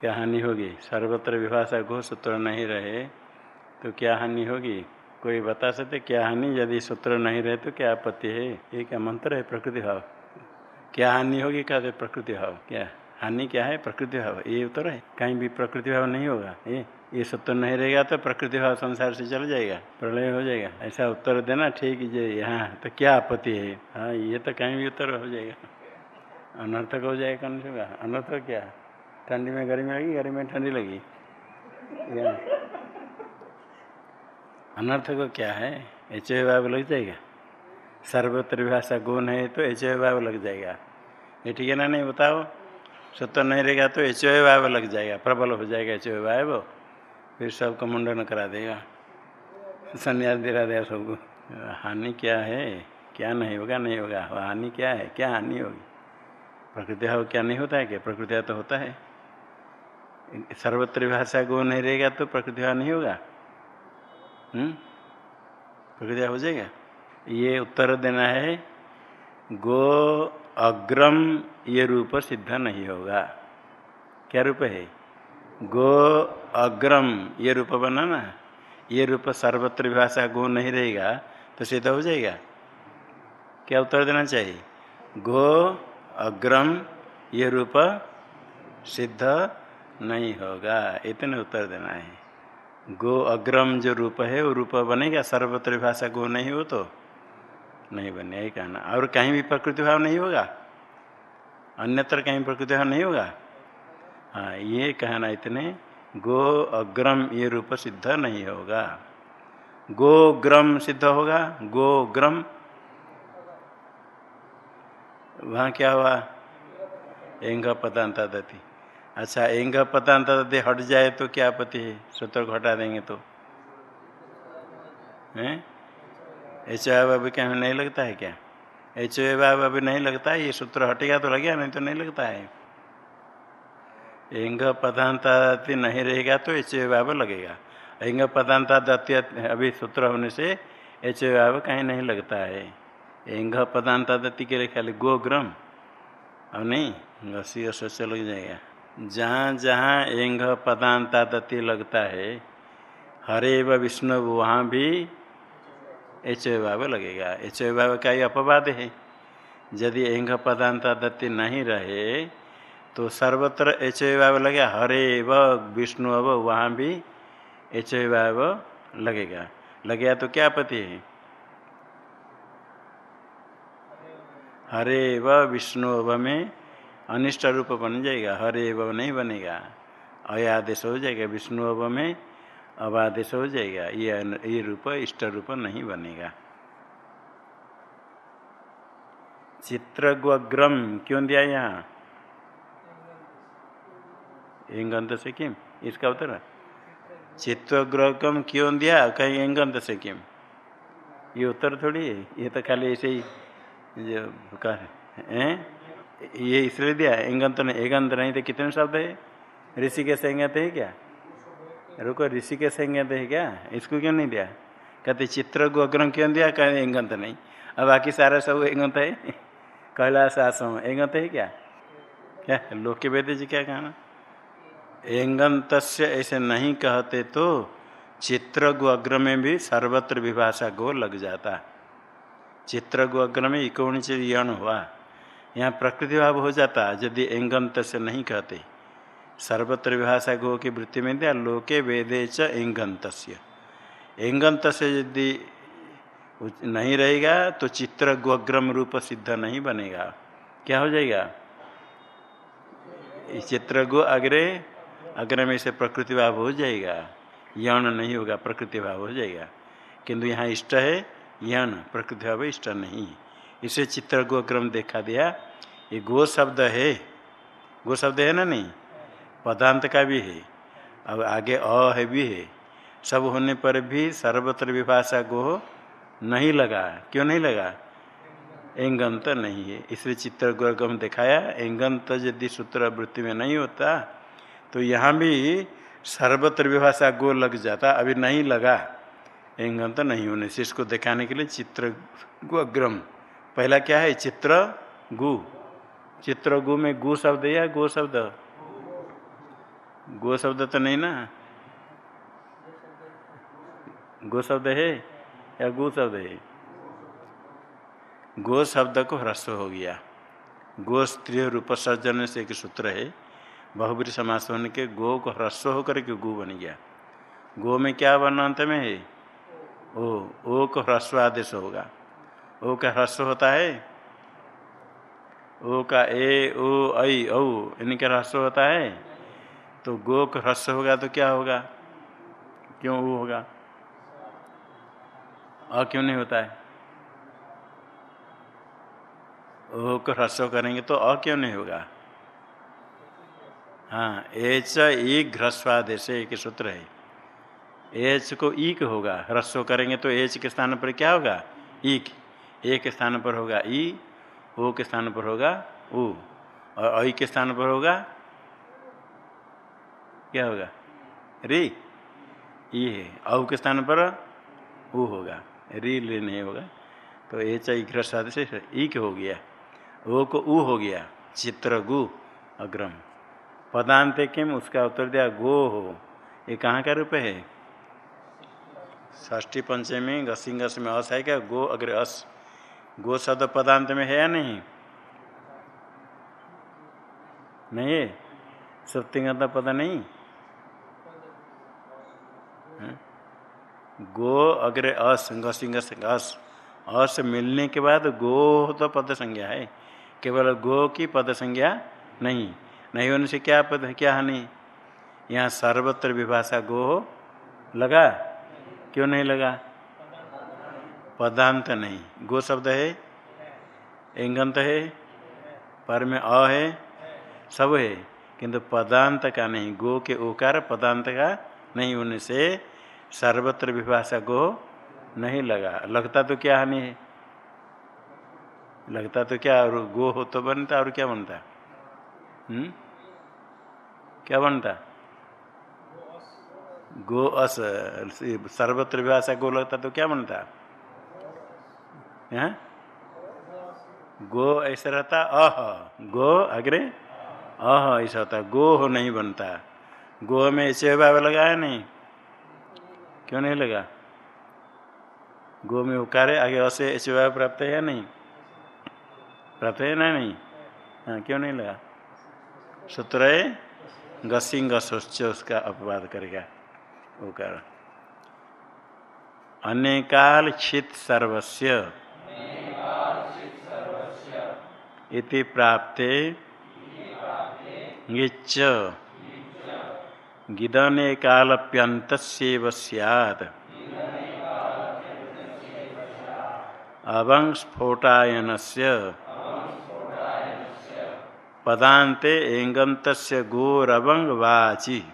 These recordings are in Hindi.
क्या हानि होगी? सर्वत्र विभाषा घो सूत्र नहीं रहे तो क्या हानि होगी? कोई बता सकते क्या हानि? यदि सूत्र नहीं रहे तो क्या आपत्ति है? ये क्या मंत्र है, प्रकृति भाव। क्या हानि होगी क्या प्रकृति भाव। क्या हानि क्या है? प्रकृति भाव। ये उत्तर है। कहीं भी प्रकृति भाव नहीं होगा। ये ये सूत्र नहीं रहेगा तो प्रकृति भाव संसार से चल जाएगा, प्रलय हो जाएगा। ऐसा उत्तर देना ठीक है यहाँ तो क्या आपत्ति है? हाँ ये तो कहीं भी उत्तर हो जाएगा। अनर्थक हो जाएगा, कौन से अनर्थक क्या? ठंडी में गर्मी लगी, गर्मी में ठंडी लगी। अनर्थ को क्या है? एच ए भाव लग जाएगा। सर्वत्र भाषा गुण है तो एच ए भाव लग जाएगा। ये ठीक है ना नहीं बताओ? सत्य नहीं रहेगा तो एच भाव लग जाएगा, प्रबल हो जाएगा एच भाव फिर सबको मुंडन करा देगा। संन्यास दिला देगा सबको। हानि क्या है? क्या नहीं होगा नहीं होगा। हानि क्या है? क्या हानि होगी? प्रकृति क्या नहीं होता है क्या? प्रकृति तो होता है। सर्वत्र भाषा गो नहीं रहेगा तो प्रकृति भाव नहीं होगा? हम्म? प्रकृति हो जाएगा? ये उत्तर देना है, गो अग्रम ये रूप सिद्ध नहीं होगा। क्या रूप है? गो अग्रम ये रूप बना ना ये रूप सर्वत्र भाषा गो नहीं रहेगा तो सिद्ध हो जाएगा? क्या उत्तर देना चाहिए? गो अग्रम ये रूप सिद्ध नहीं होगा। इतने उत्तर देना है। गो अग्रम जो रूप है, वो रूप बनेगा। सर्वत्र भाषा गो नहीं हो तो नहीं बने, यही कहना। और कहीं भी प्रकृति भाव नहीं होगा? अन्यत्र कहीं प्रकृति भाव नहीं होगा? हाँ ये कहना इतने। गो अग्रम ये रूप सिद्ध नहीं होगा। गो ग्रम सिद्ध होगा? गो ग्रम। वहाँ क्या हुआ? एंग पदांता दती। अच्छा एंग पदांत दे हट जाए तो क्या आपत्ति है? सूत्र हटा देंगे तो। हैं? एच अभी क्या नहीं लगता है क्या? एच अभी नहीं लगता है? ये सूत्र हटेगा तो लगेगा, नहीं तो नहीं लगता है। एंग पदांतादि नहीं रहेगा तो एच भाव लगेगा एंग पदांतादत्य अभी सूत्र होने से एच भाव कहीं नहीं लगता है। एंग पदांतादत्ति के लिए खाली गो ग्रम अब नहीं घसी से लग जाएगा। जहाँ जहाँ एंग पदांतादत्ति लगता है हरे व विष्णु वहाँ भी एच भाव लगेगा। एच भाव का ही अपवाद है। यदि एंग पदांतादत्ति नहीं रहे तो सर्वत्र एच भाव लगे हरे व विष्णु अब वहाँ भी एच भाव लगेगा। लगेगा तो क्या पति है? हरे व विष्णु अब में अनिष्ट रूप बन जाएगा, हरे व नहीं बनेगा। अयादेश हो जाएगा, विष्णु अब में अबादेश हो जाएगा, ये ये रूप इष्ट रूप नहीं बनेगा। चित्रग्रम क्यों दिया यहाँ? एंगंत से किम? इसका उत्तर चित्तग्रहकम क्यों दिया? कहीं एंगंत से किम? ये उत्तर थोड़ी है, ये तो खाली ऐसे ही जो कर ये इसलिए दिया एंगंत नहीं एगंत नहीं तो कितने शब्द है ऋषि के संगत है क्या? रुको ऋषि के संगत है क्या? इसको क्यों नहीं दिया? कहते चित्र गोग्रम क्यों दिया? कहीं एंगंत नहीं। अब बाकी सारा सब एंगंत है कैलाश आश्रम एंगंत है क्या? क्या? लोक के वेद जी क्या कहना? एंगंत ऐसे नहीं कहते तो चित्र अग्र में भी सर्वत्र विभाषा गो लग जाता। चित्र अग्र में इकोण से यण हुआ। यहाँ प्रकृति भाव हो जाता यदि एंगंत से नहीं कहते। सर्वत्र विभाषा गो की वृत्ति में दिया, लोके वेदे च एंगंत एंगंत से यदि नहीं रहेगा तो चित्र गोग्रम रूप सिद्ध नहीं बनेगा। क्या हो जाएगा? चित्र गो अग्रे, अग्र में से प्रकृति भाव हो जाएगा। यण नहीं होगा प्रकृति भाव हो जाएगा। किंतु यहाँ इष्ट है, यण प्रकृति भाव इष्ट नहीं इसे चित्र गोक्रम देखा दिया। ये गो शब्द है। गो शब्द है ना नहीं? पदांत का भी है। अब आगे अ है भी है। सब होने पर भी सर्वत्र विभाषा गो नहीं लगा। क्यों नहीं लगा? एंगंत नहीं है। इसलिए चित्र गोगम दिखाया। एंगंत यदि सूत्र वृत्ति में नहीं होता तो यहाँ भी सर्वत्र विभाषा गो लग जाता। अभी नहीं लगा। एंगन तो नहीं होने से इसको दिखाने के लिए चित्र गु अग्रम पहला क्या है? चित्र गु। चित्र गु में गु शब्द या गो शब्द? गो शब्द तो नहीं ना? गो शब्द है या गो शब्द है? गो शब्द को ह्रस्व हो गया। गो स्त्री रूप सर्जन से एक सूत्र है। बहुबरी समास होने के गो को ह्रस्व होकर के गु बन गया। गो में क्या वर्ण अंत में है? ओ ओ को ह्रस्व आदेश होगा। ओ का ह्रस्व होता है? ओ का ए ओ ऐ, औ इनका ह्रस्व होता है? तो गो का ह्रस्व होगा तो क्या होगा? क्यों वो होगा? अ क्यों नहीं होता है? ओ को ह्रस्व करेंगे तो अ क्यों नहीं होगा? हाँ एच ई घ्रस्वादेश एक सूत्र है। एच को ईक होगा, ह्रस्व करेंगे तो एच के स्थान पर क्या होगा? ईक। ए के स्थान पर होगा ई, ओ के स्थान पर होगा उ, और ऐ के स्थान पर होगा क्या होगा? री। ई है। औ के स्थान पर उ होगा। री ले नहीं होगा। तो एच आई घ्रस्वाद से ईक हो गया। ओ को उ हो गया। चित्र गु अग्रम। पदांत किम? उसका उत्तर दिया गो हो। ये कहाँ का रूप है? ष्ठी पंचमी घसिंगस में अस है क्या? गो अग्र अस। गो शब्द पदांत में है या नहीं? नहीं है? सप्तिंगत पद नहीं? गो अग्र अस घसिंगस अस। अस मिलने के बाद गो तो पद संज्ञा है। केवल गो की पद संज्ञा नहीं। नहीं होने से क्या पद क्या हानि यहाँ सर्वत्र विभाषा गो लगा? क्यों नहीं लगा? पदांत नहीं। गो शब्द है? एंगंत है? पर में अ है? सब है। किंतु पदांत का नहीं। गो के ओकार पदांत का नहीं होने से सर्वत्र विभाषा गो नहीं लगा। लगता तो क्या हानि है? लगता तो क्या और गो हो तो बनता और क्या बनता? हम्म? क्या बनता? गो अस। सर्वत्र विभाषा गो लगता तो क्या बनता? है? गो ऐसा रहता, अह, गो, अग्रे, अह, ऐसा होता, गो हो नहीं बनता। गो में ऐसे भाव लगा है नहीं? क्यों नहीं लगा? गो में उकार, आगे असे ऐसे भाव प्राप्त है नहीं? प्राप्त है ना नहीं? हाँ क्यों नहीं लगा? सूत्र है? गसिंग उसका अपवाद करेगा, उकार। अनेकाल छित सर्वस्य। इति प्राप्ते गिदने कालप्यंत सैद अवंस्फोटायन से पदाते एंगंत गोरवंग वाची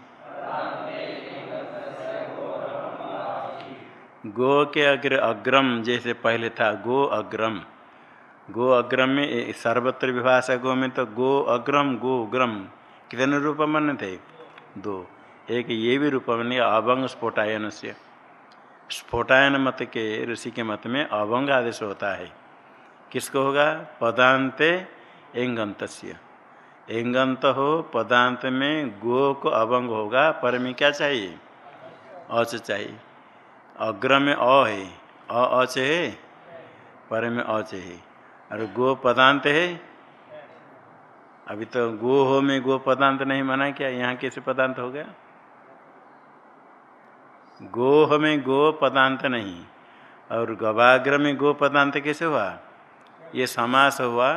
गो के अग्र अग्रम जैसे पहले था, गो अग्रम गो अग्रम में सर्वत्र विभाषा गो में तो गो अग्रम, गो ग्रम कितने रूप मन थे? दो। एक ये भी रूप मन अभंग स्फोटायन से। स्फोटायन मत के, ऋषि के मत में अभंग आदेश होता है। किसको होगा? पदांत एंगंत एंगंत हो पदांत में गो को अभंग होगा, पर में क्या चाहिए? अच चाहिए। अग्र में अ है। अच है। पर में अच है। और गो पदांत है। अभी तो गो हो में गो पदांत नहीं माना क्या, यहाँ कैसे पदांत हो गया? गो में गो पदांत नहीं, और गवाग्र में गो पदांत कैसे हुआ? ये समास हुआ।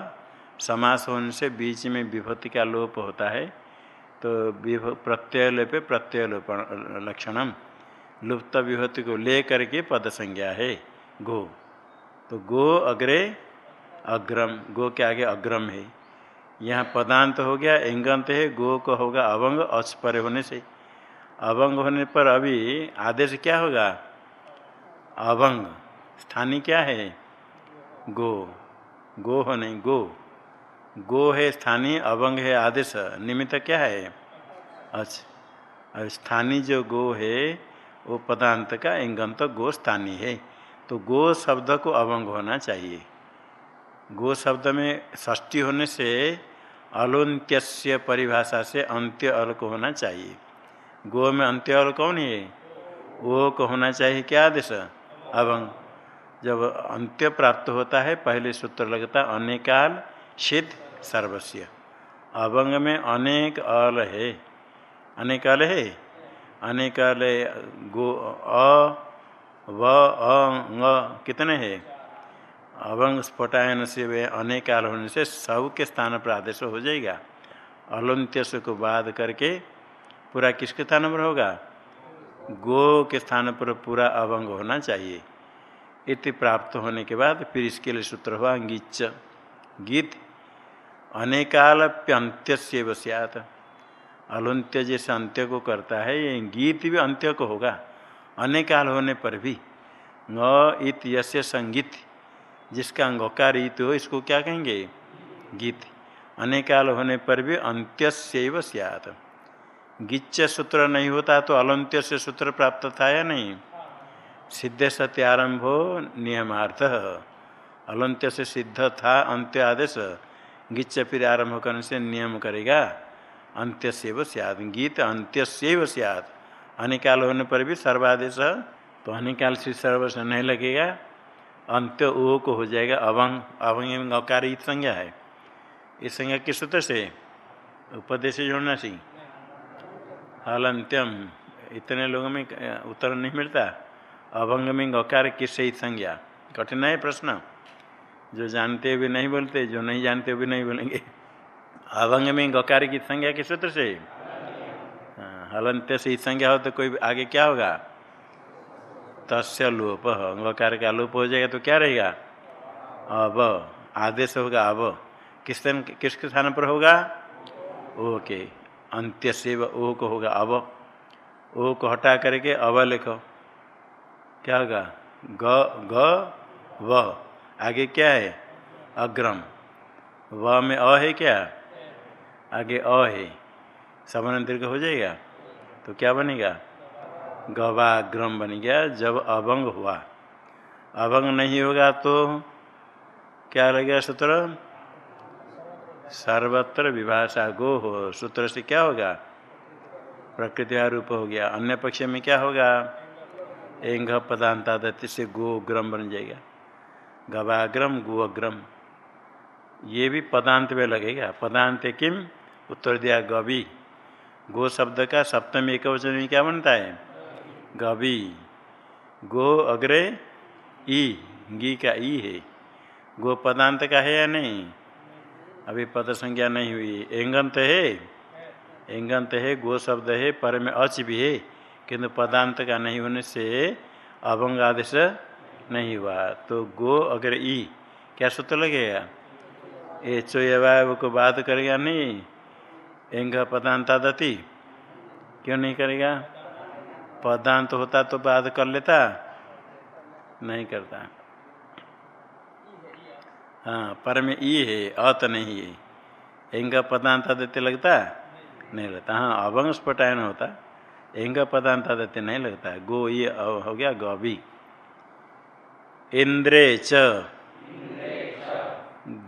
समास होने से बीच में विभूति का लोप होता है। तो प्रत्यय लोपे प्रत्यय लोप लक्षणम। लुप्त विभूति को ले करके पद संज्ञा है, गो। तो गो अग्रे अग्रम, गो के आगे अग्रम है। यहाँ पदांत हो गया एंगंत है, गो को होगा अवंग, अस्पर होने से। अवंग होने पर अभी आदेश क्या होगा? अवंग। स्थानीय क्या है? गो। गो हो नहीं, गो। गो है स्थानीय अवंग है आदेश। निमित्त क्या है? अच्छा और स्थानीय जो गो है, वो पदांत का इंगंत गो स्थानीय है। तो गो शब्द को अवंग होना चाहिए। गो शब्द में षष्टी होने से अलोन्त्य परिभाषा से अंत्य अल को होना चाहिए। गो में अंत्य अल कौन है? वो को होना चाहिए क्या आदेश? अभंग जब अंत्य प्राप्त होता है, पहले सूत्र लगता है, अनेकाल सिद्ध सर्वस्व अभंग में अनेक अल है। अनेकाल है? अनेकाल गो अ, व, अ कितने हैं? अभंग स्फोटायन से वे अनेकाल होने से सब के स्थान पर आदेश हो जाएगा। अलंत्य को बाद करके पूरा किसके स्थान पर होगा? गो के स्थान पर पूरा अभंग होना चाहिए। इति प्राप्त होने के बाद फिर इसके लिए सूत्र हुआ गीच गीत, अनेकालप्यंत्य से वस्यात अलंत्य जैसे अंत्य को करता है, ये गीत भी अंत्य को होगा। अनेकाल होने पर भी। ङ इत यस्य संगीत। जिसका अंगकार इत हो, इसको क्या कहेंगे? गीत। अनेकाल होने पर भी अंत्य से सियात। गिच्च सूत्र नहीं होता तो अलंत्य से सूत्र प्राप्त था या नहीं? सिद्ध सत्य आरंभ हो, नियमार्थ। अलंत्य से सिद्ध था अंत्य आदेश गिच्च फिर आरंभ करने से नियम करेगा अंत्य से सियाद गीत अंत्य से सियाद अनिकाल होने पर भी सर्वादेश तो अनिकाल से सर्व से नहीं लगेगा। अंत्य ओ को हो जाएगा अभंग अभंग अकार संज्ञा है। इस संज्ञा किस सूत्र से? उपदेश जोड़ना सी। हलंत्यम। इतने लोगों में उत्तर नहीं मिलता। अभंग में गकार किससे संज्ञा? कठिन है प्रश्न। जो जानते हुए नहीं बोलते, जो नहीं जानते हुए नहीं बोलेंगे। अभंग में गकार की संज्ञा किस सूत्र से? हलंत्य से संज्ञा हो तो कोई आगे क्या होगा? तस्य लोप। गकार का लोप हो जाएगा तो क्या रहेगा? अब, आदेश होगा, अब। किस किसके स्थान पर होगा? ओके अंत्य से ओ को होगा, अब। ओ को हटा करके अव लिखो। क्या होगा? ग ग, व। आगे क्या है? अग्रम। व में अ है क्या? आगे अ है। समान दीर्घ हो जाएगा? तो क्या बनेगा? गवाग्रम बन गया जब अभंग हुआ। अभंग नहीं होगा तो क्या लगेगा सूत्र? सर्वत्र विभाषा गो हो। सूत्र से क्या होगा? प्रकृति रूप हो गया। अन्य पक्ष में क्या होगा? एंग पदांतादत्य से गो ग्रम बन जाएगा। गवाग्रम गोअग्रम ये भी पदांत में लगेगा। पदांत किम? उत्तर दिया गवी। गो शब्द का सप्तम एक वचन में क्या बनता है? गवी। गो अग्रे ई। गी का ई है। गो पदांत का है या नहीं? अभी पद संज्ञा नहीं हुई। एंगंत है। एंगंत है, गो शब्द है, पर में अच भी है। किंतु पदांत का नहीं होने से अभंग आदेश नहीं हुआ। तो गो अगर ई। क्या सूत्र लगेगा ए चो चोयवाय को बात करेगा नहीं। एंग पदांतादति। क्यों नहीं करेगा? पदांत होता तो बात कर लेता? नहीं करता। हाँ पर में ई है, अत नहीं है। एंग पदांत देते लगता? नहीं लगता। हाँ अभंग स्फटायन होता। एंग पदांत देते नहीं लगता। गो, ये हो गया गौभी इंद्रे च।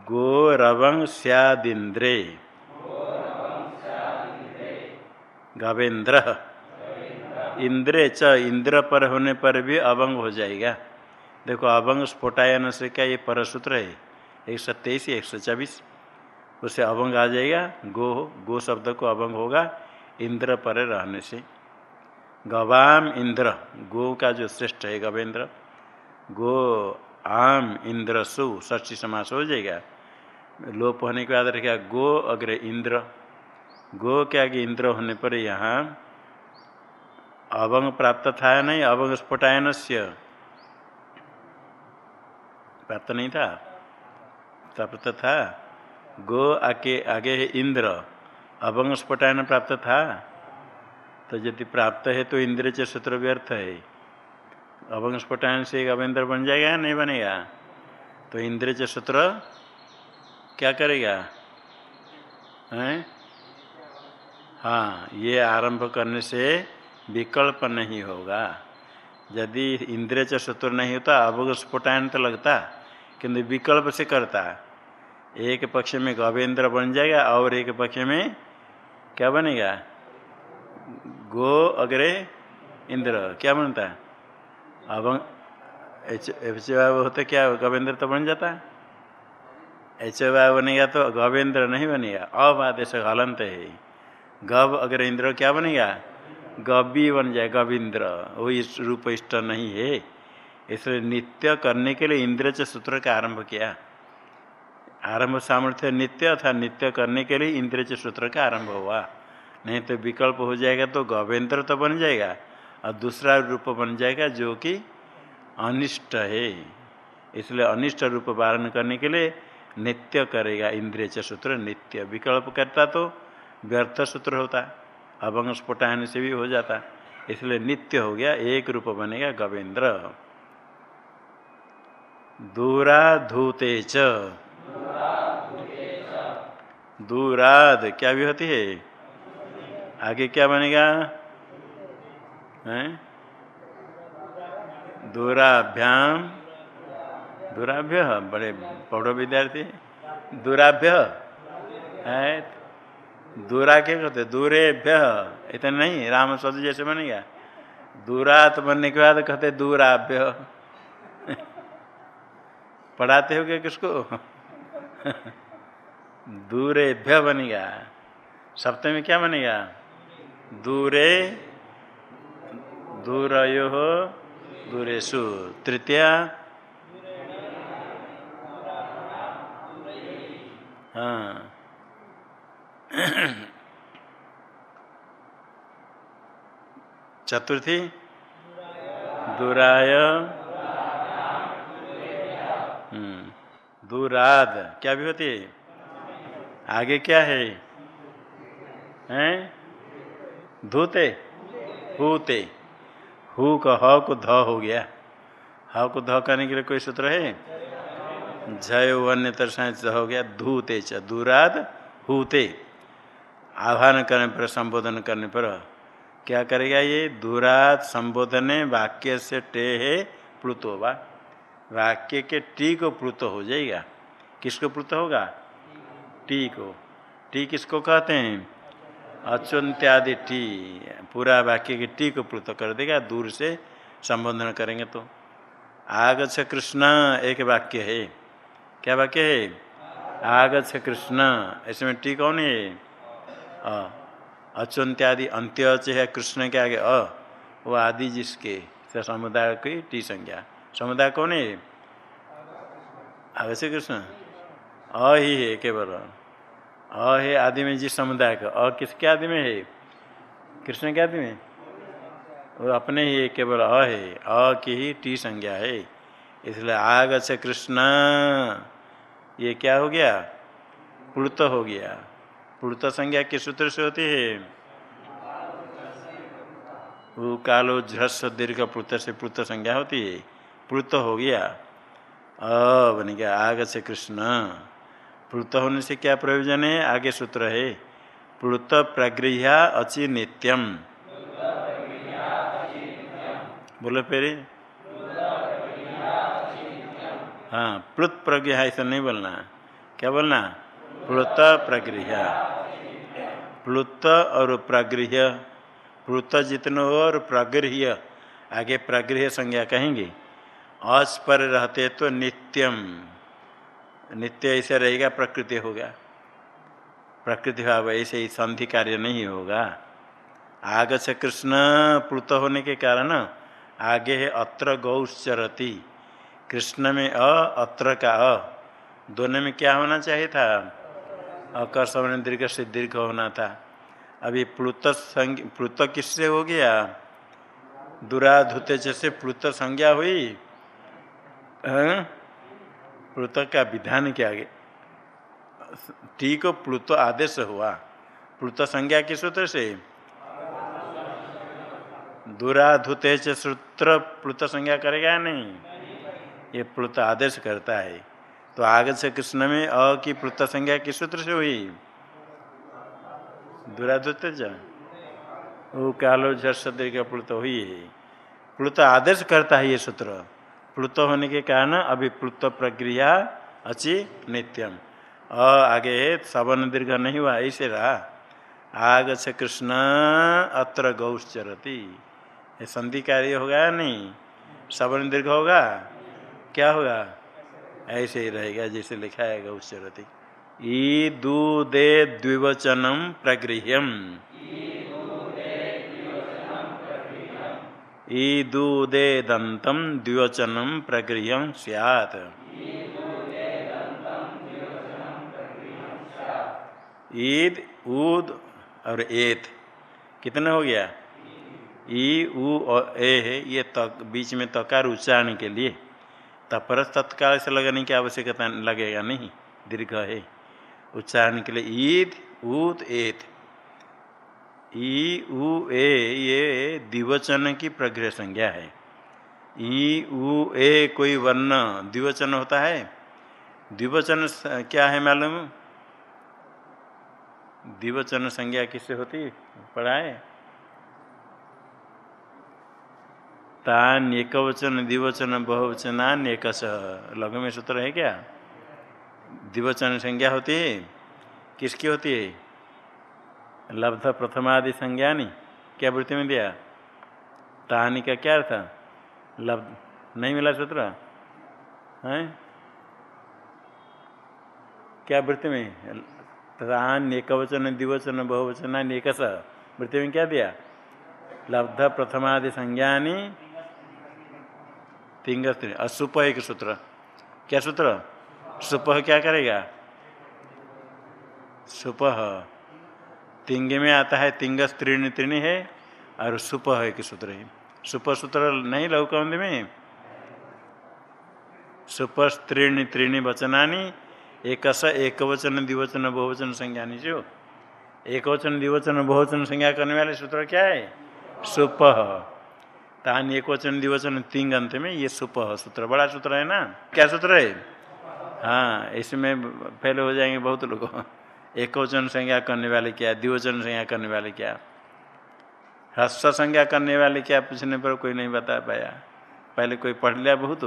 गो रवंग सदिंद्रे गवेंद्र। इंद्रे च इंद्र पर होने पर भी अभंग हो जाएगा। देखो, अभंग स्फोटायन से क्या ये परसूत्र है? एक सौ तेईस, एक सौ चौबीस उससे अभंग आ जाएगा, गो गो शब्द को अभंग होगा, इंद्र पर रहने से। गवाम इंद्र, गो का जो श्रेष्ठ है गवेंद्र, गो आम इंद्र सु ष्ठी समास हो जाएगा। लोप होने के बाद रखेगा गो अग्र इंद्र। गो के आगे इंद्र होने पर यहाँ अभंग प्राप्त था या नहीं? अभंग स्फुटायन प्राप्त नहीं था? प्राप्त था। गो आके, आगे है इंद्र। अभंग स्फटायन प्राप्त था। तो यदि प्राप्त है तो इंद्र से सूत्र व्यर्थ है। अभंग स्फटायन से एक अवेंद्र बन जाएगा या नहीं बनेगा? तो इंद्र से सूत्र क्या करेगा? हैं? हाँ ये आरंभ करने से विकल्प नहीं होगा। यदि इंद्र से सूत्र नहीं होता, अभोग स्फोटायन तो लगता, किंतु विकल्प से करता। एक पक्ष में गवेंद्र बन जाएगा और एक पक्ष में क्या बनेगा? गो अग्रे इंद्र, क्या बनता है? अब एच होते क्या गवेंद्र तो बन जाता है। एच बनेगा तो गवेंद्र नहीं बनेगा। अब आदेश हलंत है। गव अग्र इंद्र क्या बनेगा? गवी बन जाए गविंद्र वो इस रूप इष्ट नहीं है। इसलिए नित्य करने के लिए इंद्र च सूत्र का आरंभ किया। आरंभ सामर्थ्य नित्य था नित्य करने के लिए इंद्र च सूत्र का आरंभ हुआ। नहीं तो विकल्प हो जाएगा तो गवेंद्र तो बन जाएगा और दूसरा रूप बन जाएगा जो कि अनिष्ट है। इसलिए अनिष्ट रूप वारण करने के लिए नित्य करेगा इंद्रिय सूत्र। नित्य विकल्प करता तो व्यर्थ सूत्र होता। अभंग स्फुटान से भी हो जाता इसलिए नित्य हो गया, एक रूप बनेगा गवेंद्र। दूराधूते च दूराद क्या भी होती है? आगे क्या बनेगा? दूराभ्याम। दूराभ्य, बड़े पौड़ो विद्यार्थी। दूराभ्य। है? दूरा क्या कहते दूरे भ्य इतना नहीं, राम शब्द जैसे बनेगा दूरात बनने के बाद कहते दूराभ्य। पढ़ाते हो क्या किसको? दूरे भ्य बनेगा सप्तमी क्या बनेगा दूरे, दूरयो दूरेशु तृतीय? हाँ। चतुर्थी? दुराय। हम्म दूराद। क्या भी होती है आगे क्या है? हैं? धूते? हूते। हु का ह को ध हो गया। ह को ध करने के लिए कोई सूत्र है? जय वन्य तरसा हो गया। धूते च। दूराद, हूते। आह्वान करने पर, संबोधन करने पर, क्या करेगा ये? दूरात संबोधन वाक्य से टे है, प्लुतो वा। वाक्य के टी को प्लुत हो जाएगा। किसको प्लुत होगा? टी को। टी किसको कहते हैं? अचुंत्यादि टी। पूरा वाक्य के टी को प्लुत कर देगा, दूर से संबोधन करेंगे तो। आगछ कृष्ण, एक वाक्य है। क्या वाक्य है? आगछ कृष्ण। इसमें टी कौन है? अचुंत्यादि अंत्य है, कृष्ण के आगे अ, वो आदि जिसके समुदाय की टी संज्ञा। समुदाय कौन है अवश्य कृष्ण। अ ही है केवल। अ है आदि में जिस समुदाय का। अ किसके आदि में है? कृष्ण के आदि में? वो अपने ही केवल अ है। अ की ही टी संज्ञा है। इसलिए आग आगछ कृष्ण। ये क्या हो गया? प्लुत हो गया। प्लुत संज्ञा किस सूत्र से होती है। वो कालो झ्रस्व दीर्घ प्लुत से प्लुत संज्ञा होती है। प्लुत हो गया। अ बन गया आग से कृष्ण। प्लुत होने से क्या प्रयोजन है? आगे सूत्र है। प्लुत प्रगृह्या अचि नित्यम। बोलो पेरे हाँ प्लुत प्रज्ञा ऐसा नहीं बोलना। क्या बोलना? प्लुत प्रगृह प्लुत और प्रगृह प्लुत जितने हो और प्रगृह आगे प्रगृह संज्ञा कहेंगे। अस पर रहते तो नित्यम। नित्य ऐसे रहेगा, प्रकृति होगा। प्रकृति भाव ऐसे ही संधि कार्य नहीं होगा। आग से कृष्ण प्लुत होने के कारण आगे है अत्र गौश्चरती। कृष्ण में अ, अत्र का अ। दोनों में क्या होना चाहिए था? अकर सवन दीर्घ से दीर्घ होना था। अभी प्लुत प्लुत किससे हो गया? दुराधुते से प्लुत संज्ञा हुई। हाँ? प्लुत का विधान क्या आगे टी को प्लुत आदेश हुआ। प्लुत संज्ञा किस सूत्र से? दुराधुते सूत्र प्लुत संज्ञा करेगा नहीं। ये प्लुत आदेश करता है। तो आग से कृष्ण में अ की प्लुत संज्ञा किस सूत्र से हुई? दुराधुत वो कालो झर का प्लुत हुई है। प्लुत आदेश करता है ये सूत्र। प्लुत होने के कारण अभी प्लुत प्रक्रिया अच्छी नित्यम। अ आगे सवन दीर्घ नहीं हुआ, ऐसे रहा। आग से कृष्ण अत्र गौश्चरती संधि कार्य होगा या नहीं? सवर्ण दीर्घ होगा? क्या होगा? ऐसे ही रहेगा जैसे लिखा है गौश्चरती ई दूदे द्विवचनम प्रगृह्यम। ईदूदे दंतम द्विवचनम प्रगृह्यम सियात। ईद, ऊद और एत। कितना हो गया? ई उ और ए है, ये तक, बीच में तकार उच्चारण के लिए। तपर तत्काल से लगाने की आवश्यकता लगेगा नहीं, दीर्घ है। उच्चारण के लिए ईद ऊद एत। ई उ ए, ये द्विवचन की प्रग्रह संज्ञा है। ई उ ए कोई वर्ण द्विवचन होता है। द्विवचन क्या है मालूम? द्विवचन संज्ञा किससे होती? पढ़ा है। तान एक वचन द्विवचन बहुवचनान एक लघु में सूत्र है क्या? द्विवचन संज्ञा होती है? किसकी होती है? लब्ध प्रथमादि संज्ञानी। क्या वृत्ति में दिया? तानी का क्या अर्थ? लब्ध। नहीं मिला सूत्र? है? क्या वृत्ति में? तान एक वचन द्विवचन बहुवचन एक वृत्ति में क्या दिया? लब्ध प्रथमादि संज्ञानी तिंग असुप एक सूत्र। क्या सूत्र? सुपह क्या करेगा? सुपह। तिंग में आता है तिंग त्रीण त्रीणी है, और सुपह एक सूत्र है। सुप सूत्र नहीं लौकंद में? सुप त्रीणी त्रीणी वचनानी एक एक वचन द्विवचन बहुवचन संज्ञा जो। एक वचन द्विवचन, बहुवचन संज्ञा करने वाले सूत्र क्या है? सुप तान एक वचन द्विवचन तिंग अंत में ये सुप सूत्र। बड़ा सूत्र है ना? क्या सूत्र है? हाँ इसमें फेल हो जाएँगे बहुत लोग। एक वचन संज्ञा करने वाले क्या? द्विवचन संज्ञा करने वाले क्या? ह्रस्व संज्ञा करने वाले क्या? पूछने पर कोई नहीं बता पाया। पहले कोई पढ़ लिया बहुत?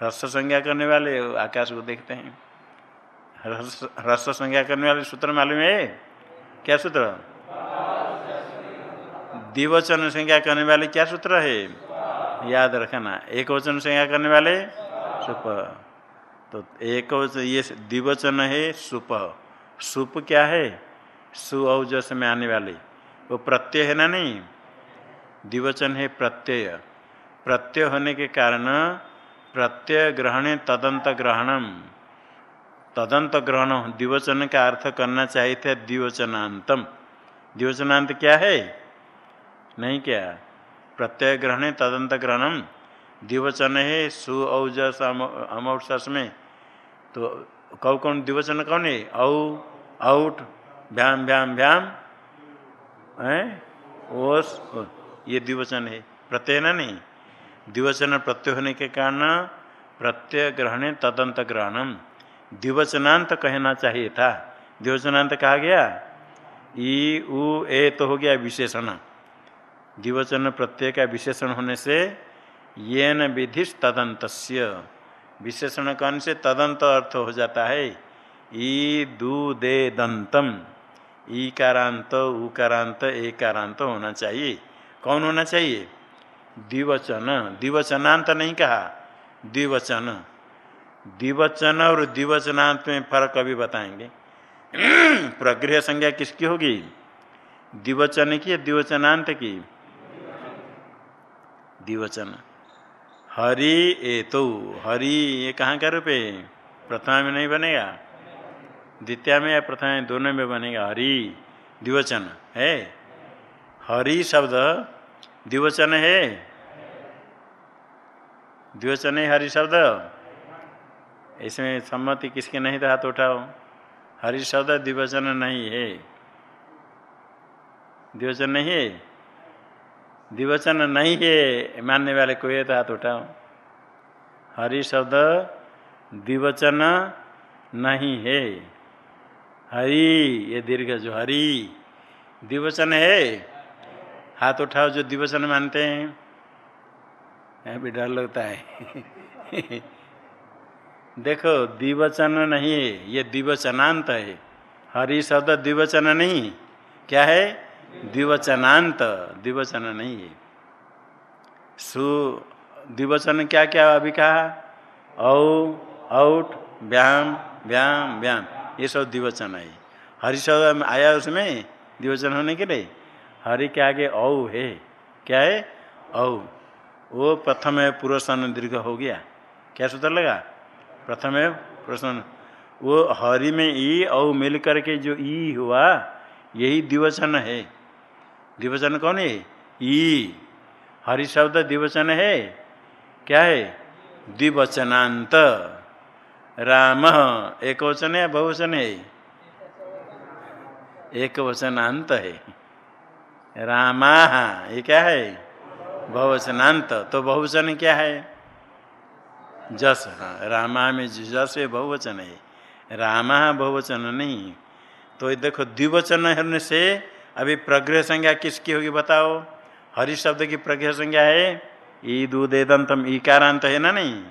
ह्रस्व संज्ञा करने वाले, आकाश को देखते हैं। ह्रस्व संज्ञा करने वाले सूत्र मालूम है? क्या सूत्र? द्विवचन संज्ञा करने वाले क्या सूत्र है? याद रखना एक वचन संज्ञा करने वाले सुप। तो एक ये द्विवचन है सुप। सुप क्या है? सु औजस में आने वाले। वो प्रत्यय है ना नहीं? दिवचन है प्रत्यय। प्रत्यय होने के कारण प्रत्यय ग्रहण तदंत ग्रहणम। तदंत ग्रहण दिवचन का अर्थ करना चाहिए थे द्विवचनांतम। द्विवचनांत क्या है? नहीं क्या? प्रत्यय ग्रहण तदंत ग्रहणम द्विवचन है सु औजस अमौसस में। तो कौ, कौन द्विवचन कौन है? औ, आउट, भ्याम भ्याम भ्याम। है? ओस ये द्विवचन है। प्रत्यय ना नहीं? द्विवचन प्रत्यय होने के कारण प्रत्यय ग्रहण तदंत ग्रहणम द्विवचनांत कहना चाहिए था। द्विवचनांत कहा गया? ई, उ, ए तो हो गया विशेषण। द्विवचन प्रत्यय का विशेषण होने से ये न विधिश तदंतस्य विशेषण कौन से तदंत अर्थ हो जाता है ई दू दे दंतम। ईकारांत उकारांत एकारांत होना चाहिए। कौन होना चाहिए? द्विवचन। द्विवचनांत नहीं कहा। द्विवचन। द्विवचन और द्विवचनांत में फ़र्क अभी बताएँगे। प्रगृह संज्ञा किसकी होगी? द्विवचन की या द्विवचनांत की? द्विवचन। हरि तो हरि, ये कहाँ का रूप है? प्रथमा में नहीं बनेगा। द्वितीय में या प्रथमा में, दोनों में बनेगा। हरि, द्विवचन, है? हरि शब्द द्विवचन है? द्विवचन है हरि शब्द? इसमें सम्मति किसके नहीं था, हाथ उठाओ। हरि शब्द द्विवचन नहीं है। द्विवचन नहीं है? दिवचन नहीं है, मानने वाले कोई तो हाथ उठाओ हरि शब्द दिवचन नहीं है। हरि, ये दीर्घ जो हरि। दिवचन है? हाथ उठाओ जो दिवचन मानते हैं। यहाँ भी डर लगता है। देखो दिवचन नहीं है, ये दिवचनांत है। हरि शब्द दिवचन नहीं। क्या है? द्विवचनांत द्विवचन नहीं है। सु द्विवचन क्या क्या अभी कहा? औ आउट व्याम व्याम व्याम। ये सब द्विवचन है। हरि शब्द आया उसमें द्विवचन होने के लिए? हरि के आगे औ है। क्या है? औ। वो प्रथम है पुरुषन दीर्घ हो गया। क्या सूत्र लगा? प्रथम है पुरुषन वो हरि में ई, औ मिल करके जो ई हुआ, यही द्विवचन है। द्विवचन कौन है? ई। हरि शब्द द्विवचन है? क्या है? द्विवचनांत राम। एक वचन है बहुवचन है? एक वचनांत है। रामा। ये क्या है? बहुवचनांत। तो बहुवचन क्या है? जस। हाँ रामा में जस है, बहुवचन है। रामा बहुवचन नहीं। तो देखो, द्विवचन होने से अभी प्रग्रह संज्ञा किसकी होगी बताओ? हरि शब्द की प्रग्रह संज्ञा है? ई दूध दंतम ईकारांत है ना नहीं?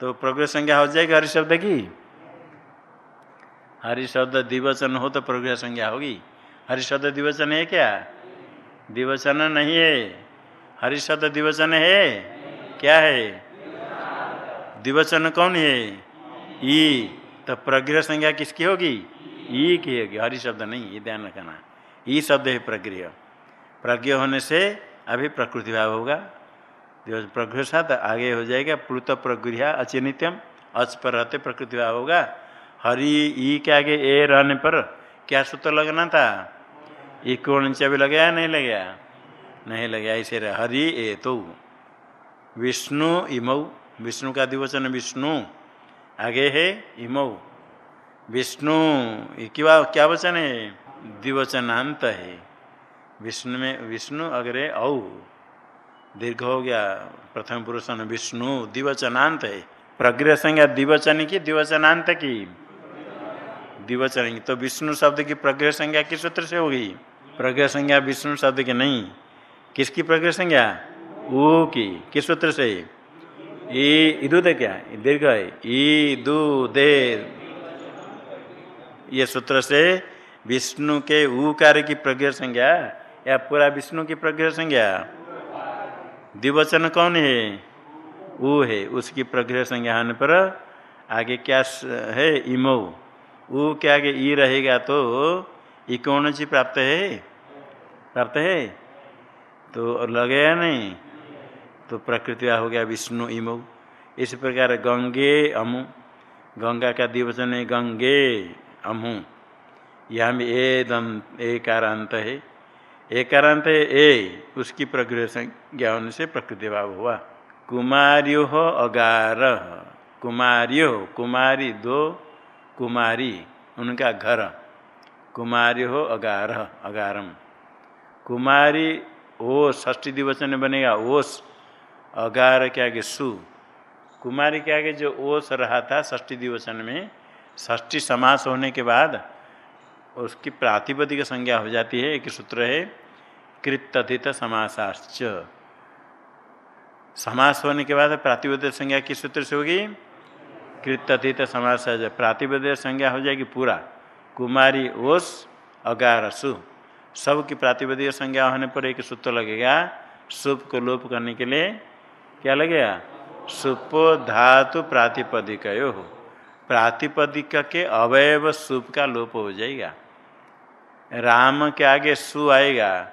तो प्रग्रह संज्ञा हो जाएगी हरि शब्द की। हरि शब्द द्विवचन हो तो प्रग्रह संज्ञा होगी। हरि शब्द द्विवचन है क्या? दिवचन नहीं है। हरि शब्द द्विवचन है? क्या है? दिवचन कौन है? ई। तो प्रग्रह संज्ञा किसकी होगी? ई की होगी। हरि शब्द नहीं, ये ध्यान रखना। ई शब्द है प्रग्रह प्रज्ञ होने से अभी प्रकृति भाव होगा। प्रज्ञ साथ आगे हो जाएगा, प्लुत प्रगृह अचिनित्यम अच पर रहते प्रकृति भाव होगा। हरि, ई के आगे ए रहने पर क्या सूत्र लगना था? ई कोण भी लगाया नहीं लगे नहीं लगाया इसे हरि, ए तो। विष्णु इमऊ विष्णु का दिवचन विष्णु। आगे है इमऊ विष्णु क्या क्या वचन है? द्विवचनांत है विष्णु में, विष्णु अग्रे औ। दीर्घ हो गया प्रथम पुरुष विष्णु द्विवचनांत है। प्रग्रह संज्ञा द्विवचन की, द्विवचनांत की। द्विवचन की तो विष्णु शब्द की प्रग्रह संज्ञा किस सूत्र से होगी? प्रग्रह संज्ञा विष्णु शब्द की नहीं। किसकी प्रग्रह संज्ञा? ऊ की। किस सूत्र से? ईदु दे क्या? दीर्घ है। ई दू, दे। ये सूत्र से विष्णु के ऊ कार्य की प्रज्ञा संज्ञा? या पूरा विष्णु की प्रज्ञा संज्ञा? द्विवचन कौन है? ऊ है। उसकी प्रज्ञा संज्ञा होने पर आगे क्या है? इमो। ऊ के आगे ई रहेगा तो ई कौन सी प्राप्त है? प्राप्त है? तो लगेगा नहीं? तो प्रकृति हो गया विष्णु इमो। इस प्रकार गंगे अमु। गंगा का दिवचन है गंगे अमु। यहाँ भी ए दम एकारांत है। एकारांत है ए, उसकी प्रकृति संज्ञा होने से प्रकृति भाव हुआ। कुमारियो अगार। कुमारियो, कुमारी दो, कुमारी, उनका घर। कुमारी हो अगार, अगारम। कुमारी ओ ष्ठी दिवचन बनेगा, ओस। अगार के सु। कुमारी के जो ओस रहा था ष्ठी दिवचन में ष्ठी समास होने के बाद उसकी प्रातिपदिक संज्ञा हो जाती है, एक सूत्र है कृतथित समासाश्च। समास होने के बाद प्रातिपदिक संज्ञा किस सूत्र से होगी? कृतथित समास प्रातिपदिक संज्ञा हो जाएगी पूरा। कुमारी ओस अगार सु सब की प्रातिपदिक संज्ञा होने पर एक सूत्र लगेगा सुप को लोप करने के लिए। क्या लगेगा? सुपो धातु प्रातिपदिक प्रातिपदिक के अवयव सुप का लोप हो जाएगा। राम के आगे सु आएगा,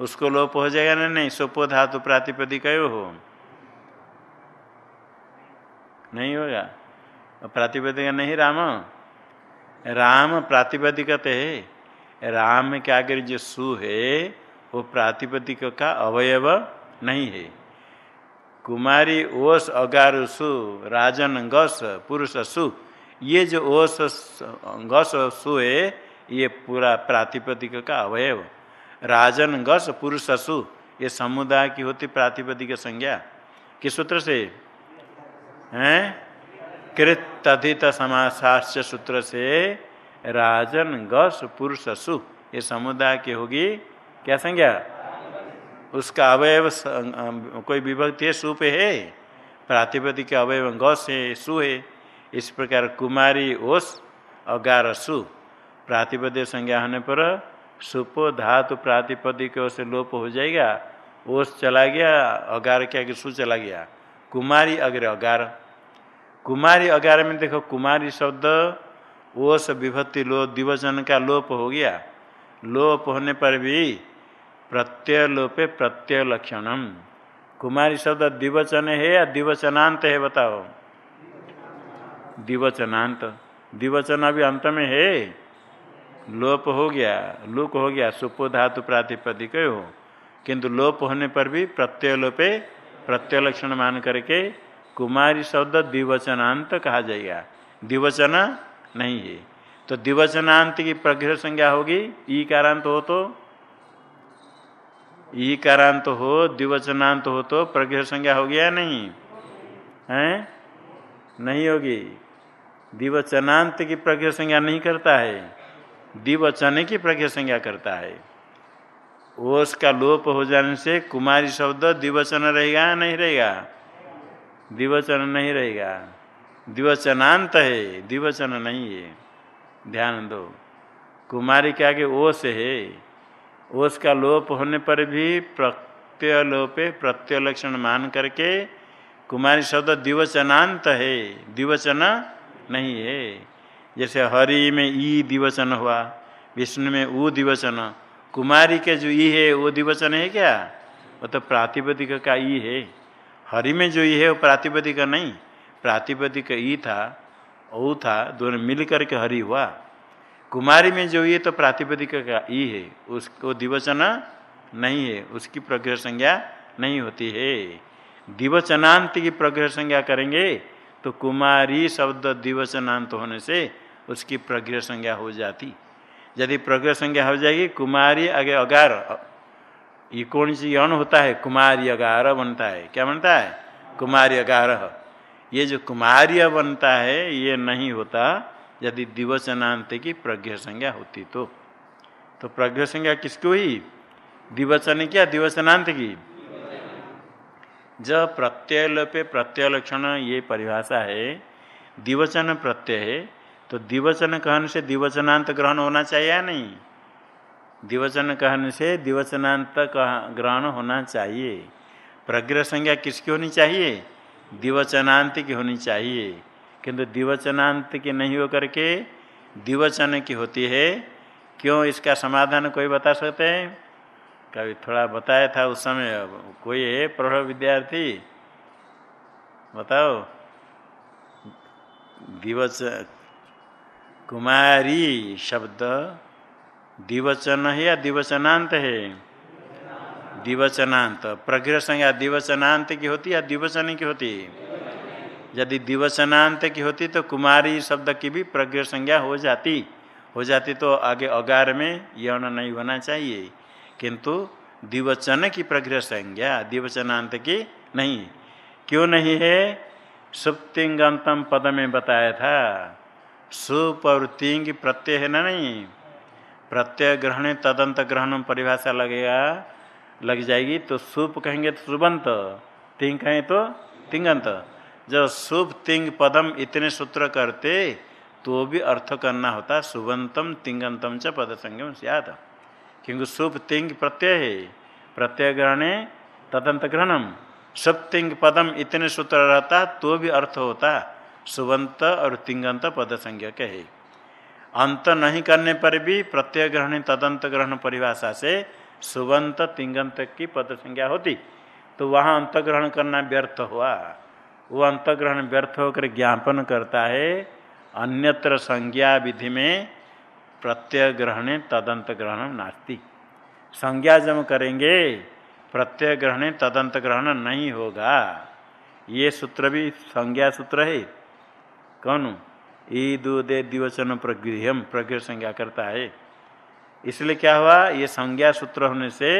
उसको लोप हो जाएगा ना नहीं? सुपो धातु प्रातिपदिक हो। नहीं होगा? प्रातिपदिक नहीं राम? राम प्रातिपदिक है। राम के आगे जो सु है, वो प्रातिपदिक का अवयव नहीं है। कुमारी ओस अगारु सु, राजन गस पुरुष सु, ये जो ओस गस सु है ये पूरा प्रातिपदिक का अवयव। राजन, गस, पुरुष सु ये समुदाय की होती प्रातिपदिक संज्ञा। किस सूत्र से? हैं? कृत तथित समासास्य सूत्र से राजन, गस, पुरुष सु ये समुदाय की होगी। क्या संज्ञा? उसका अवयव कोई विभक्ति है सु पे है? प्रातिपदिक के अवयव, गौस है, सु है। इस प्रकार कुमारी, ओस, अगार, सु। प्रातिपदिक संज्ञा होने पर सुपो धातु प्रातिपदिक से लोप हो जाएगा, ओस चला गया, अगार के आगे सु चला गया। कुमारी अग्र अगार। कुमारी अगार में देखो, कुमारी शब्द, ओस विभक्ति लो दिवचन का लोप हो गया। लोप होने पर भी प्रत्यय लोपे प्रत्यय लक्षणम। कुमारी शब्द दिवचन है या दिवचनांत है बताओ? दिवचनांत दिवचन अभी अंत में है। लोप हो गया, लुक हो गया सुपो धातु प्रातिपदिक हो। किंतु लोप होने पर भी प्रत्यय लोपे प्रत्यय लक्षण मान करके कुमारी शब्द द्विवचनांत कहा जाएगा। द्विवचन नहीं है। तो द्विवचनांत की प्रगृह संज्ञा होगी, ई कारांत हो तो ई कारांत हो, द्विवचनांत हो तो प्रगृह संज्ञा होगी या नहीं? है? नहीं होगी। द्विवचनांत की प्रगृह संज्ञा नहीं करता है। द्विवचन की प्रज्ञा संज्ञा करता है। ओस का लोप हो जाने से कुमारी शब्द द्विवचन रहेगा नहीं रहेगा? द्विवचन नहीं रहेगा। द्विवचनांत है द्विवचन नहीं है। ध्यान दो। कुमारी के आगे ओस है। ओस का लोप होने पर भी प्रत्यय लोपे प्रत्यय लक्षण मान करके कुमारी शब्द द्विवचनांत है। द्विवचन नहीं है। जैसे हरि में ई दिवचन हुआ, विष्णु में ऊ दिवचन कुमारी के जो ई है, वो दिवचन है क्या? वो तो प्रातिपदिक का ई है। हरि में जो ई है, वो प्रातिपदिक नहीं। प्रातिपदिक ई था ओ था, दोनों मिल करके हरि हुआ। कुमारी में जो ये तो प्रातिपदिक का ई है। उसको दिवचन नहीं है। उसकी प्रग्रह संज्ञा नहीं होती है। दिवचनांत की प्रग्रह संज्ञा करेंगे तो कुमारी शब्द दिवचनांत होने से उसकी प्रज्ञ संज्ञा हो जाती। यदि प्रज्ञ संज्ञा हो जाएगी, कुमारी आगे अगार। ये कौन सी अण होता है? कुमारी अगार बनता है। क्या बनता है? कुमारी अगार। ये जो कुमार्य बनता है, ये नहीं होता। यदि दिवचनांत की प्रज्ञ संज्ञा होती तो। तो प्रज्ञ संज्ञा किसकी हुई? दिवचन क्या दिवचनांत की? जब प्रत्यय लोपे प्रत्यय लक्षण, ये परिभाषा है। दिवचन प्रत्यय है। तो दिवचन कहने से दिवचनांत ग्रहण होना चाहिए या नहीं? दिवचन कहने से दिवचनांत ग्रहण होना चाहिए। प्रग्रह संज्ञा किसकी होनी चाहिए? दिवचनांत की होनी चाहिए। किंतु दिवचनांत की नहीं हो करके दिवचन की होती है, क्यों इसका समाधान कोई बता सकते हैं? कभी थोड़ा बताया था उस समय कोई है प्रौढ़ विद्यार्थी? बताओ। दिवच कुमारी शब्द दिवचन है या दिवचनांत है? दिवचनांत। प्रग्रह संज्ञा दिवचनांत की होती या दिवचन की होती? यदि दिवचनांत की होती तो कुमारी शब्द की भी प्रग्रह संज्ञा हो जाती। हो जाती तो आगे अगार में यौन नहीं होना चाहिए। किंतु दिवचन की प्रग्रह संज्ञा दिवचनांत की नहीं। क्यों नहीं है? सुप्तिंगंतम पद में बताया था। सुप और तिंग प्रत्यय है ना नहीं? प्रत्यय ग्रहण तदंत ग्रहण परिभाषा लगेगा लग जाएगी तो सुप कहेंगे तो सुबंत, तिंग कहें तो तिंगंत। जब शुभ तिंग, पदम इतने सूत्र करते तो भी अर्थ करना होता, सुबंतम, तिंगंतम च पद संगम सियाद क्योंकि शुभ तिंग, प्रत्यय है, प्रत्यय ग्रहण तदंत ग्रहणम। शुभ तिंग, पदम इतने सूत्र रहता तो भी अर्थ होता। सुबंत और तिंगंत पद संज्ञक है अंत नहीं करने पर भी प्रत्यय ग्रहण, तदंत ग्रहण परिभाषा से सुबंत तिंगंत की पद संज्ञा होती। तो वहाँ अंत ग्रहण करना व्यर्थ हुआ। वो अंत ग्रहण व्यर्थ होकर ज्ञापन करता है, अन्यत्र संज्ञा विधि में प्रत्यय ग्रहण, तदंत ग्रहण नास्ती। संज्ञा जब करेंगे, प्रत्यय ग्रहण, तदंत ग्रहण नहीं होगा। ये सूत्र भी संज्ञा सूत्र है। कौन। ई दे दिवचन प्रगृहम प्रगृह संज्ञा करता है। इसलिए क्या हुआ? ये संज्ञा सूत्र होने से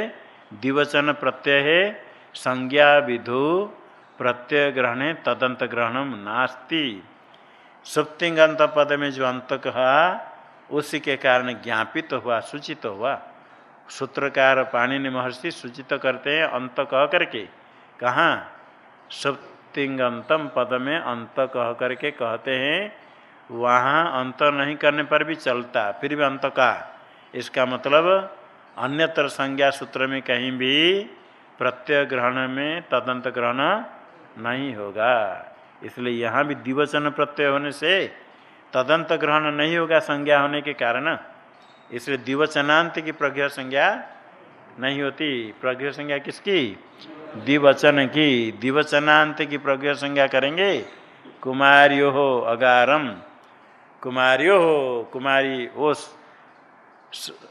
दिवचन प्रत्यय है, संज्ञा विधु प्रत्यय ग्रहण तदंत ग्रहणम नास्ति। सुप्तिंगंत पद में जो अंत कहा उसी के कारण ज्ञापित तो हुआ, सूचित तो हुआ। सूत्रकार पाणिनि महर्षि सूचित तो करते हैं अंत कह करके। कहाँ? सुप्त तिंगंतम पद में अंत कह करके कहते हैं, वहाँ अंत नहीं करने पर भी चलता फिर भी अंत का इसका मतलब अन्यत्र संज्ञा सूत्र में कहीं भी प्रत्यय ग्रहण में तदंत ग्रहण नहीं होगा। इसलिए यहाँ भी दिवचन प्रत्यय होने से तदंत ग्रहण नहीं होगा संज्ञा होने के कारण। इसलिए दिवचनांत की प्रज्ञा संज्ञा नहीं होती। प्रज्ञा संज्ञा किसकी? दिवचन की दिवचनांत की प्रज्ञा संज्ञा करेंगे। कुमारियो हो अगारम। कुमारियो हो कुमारी ओस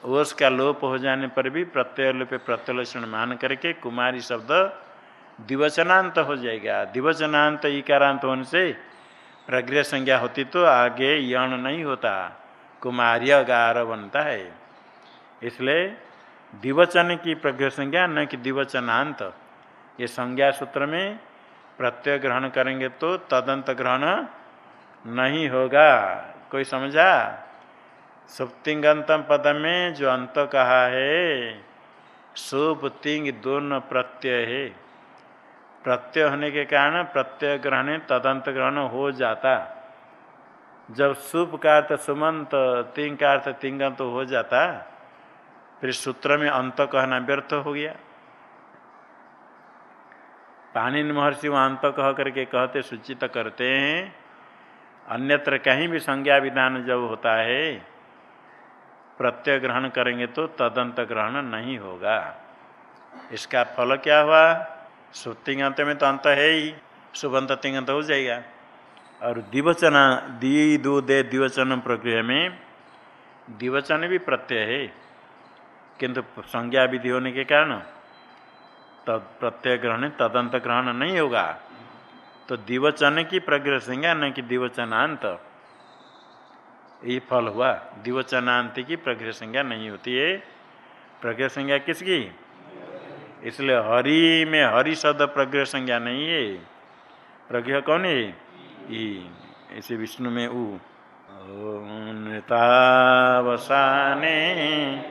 ओस का लोप हो जाने पर भी प्रत्यय लोप प्रत्यलक्षण मान करके कुमारी शब्द दिवचनांत हो जाएगा। दिवचनांत इकारांत होने से प्रज्ञा संज्ञा होती तो आगे यण नहीं होता। कुमार्य गार बनता है। इसलिए दिवचन की प्रज्ञा संज्ञा न कि दिवचनांत ये संज्ञा सूत्र में प्रत्यय ग्रहण करेंगे तो तदंत ग्रहण नहीं होगा। कोई समझा? सुप्तिंगंतम पद में जो अंत कहा है सुप तिंग दोनों प्रत्यय है। प्रत्यय होने के कारण प्रत्यय ग्रहण, तदंत ग्रहण हो जाता। जब सुप का अर्थ सुमंत, तिंग का अर्थ तिंगंत हो जाता, फिर सूत्र में अंत कहना व्यर्थ हो गया। पानी महर्षि वहाँ अंत कह करके कहते, सूचित करते हैं। अन्यत्र कहीं भी संज्ञा विधान जब होता है, प्रत्यय ग्रहण करेंगे तो तदंत ग्रहण नहीं होगा। इसका फल क्या हुआ? सुतिंगंत में तो अंत है ही, सुबंत तिंगंत हो जाएगा। और दिवचना दी दो, दे दिवचन प्रक्रिया में दिवचन भी प्रत्यय है। किंतु संज्ञा विधि होने के कारण तद प्रत्यय ग्रहण तदंत ग्रहण नहीं होगा। तो दिवचन की प्रग्रह संज्ञा न कि दिवचनांत। ये फल हुआ, दिवचनांत की प्रग्रह संज्ञा नहीं होती है। प्रग्रह संज्ञा किसकी? इसलिए हरि में हरि शब्द प्रग्रह संज्ञा नहीं है। प्रज्ञ कौन है? ई ऐसे विष्णु में ऊ नृतावसाने।